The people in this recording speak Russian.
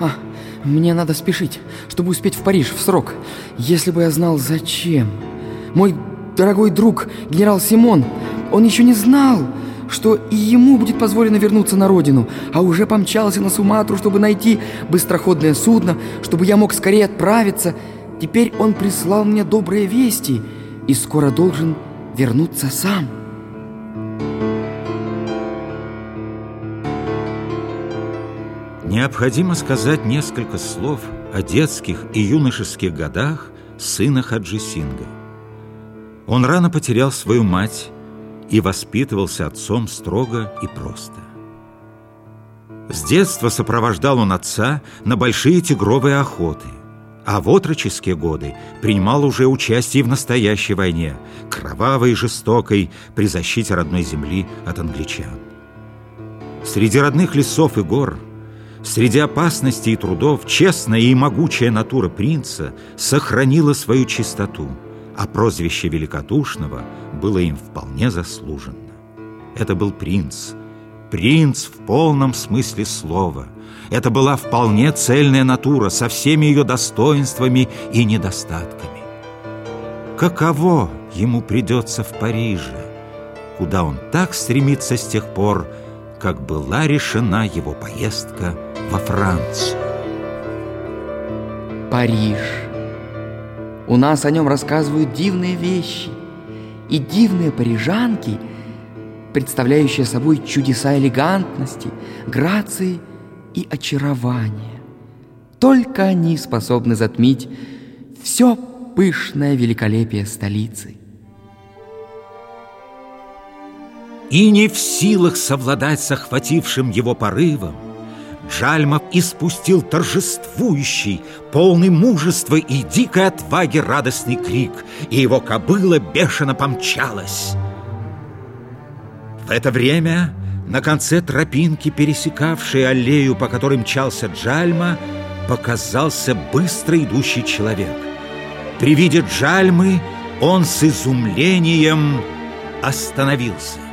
А, мне надо спешить, чтобы успеть в Париж в срок. Если бы я знал, зачем. Мой дорогой друг, генерал Симон, он еще не знал, что и ему будет позволено вернуться на родину, а уже помчался на Суматру, чтобы найти быстроходное судно, чтобы я мог скорее отправиться. Теперь он прислал мне добрые вести и скоро должен вернуться сам. Необходимо сказать несколько слов о детских и юношеских годах сына Хаджи Синга. Он рано потерял свою мать и воспитывался отцом строго и просто. С детства сопровождал он отца на большие тигровые охоты, а в отроческие годы принимал уже участие в настоящей войне, кровавой и жестокой, при защите родной земли от англичан. Среди родных лесов и гор, среди опасностей и трудов, честная и могучая натура принца сохранила свою чистоту – а прозвище Великодушного было им вполне заслуженно. Это был принц, принц в полном смысле слова. Это была вполне цельная натура со всеми ее достоинствами и недостатками. Каково ему придется в Париже, куда он так стремится с тех пор, как была решена его поездка во Францию. Париж – у нас о нем рассказывают дивные вещи. И дивные парижанки, представляющие собой чудеса элегантности, грации и очарования. Только они способны затмить все пышное великолепие столицы. И не в силах совладать с охватившим его порывом, Джальмов испустил торжествующий, полный мужества и дикой отваги радостный крик, и его кобыла бешено помчалась. В это время на конце тропинки, пересекавшей аллею, по которой мчался Джальма, показался быстро идущий человек. При виде Джальмы он с изумлением остановился.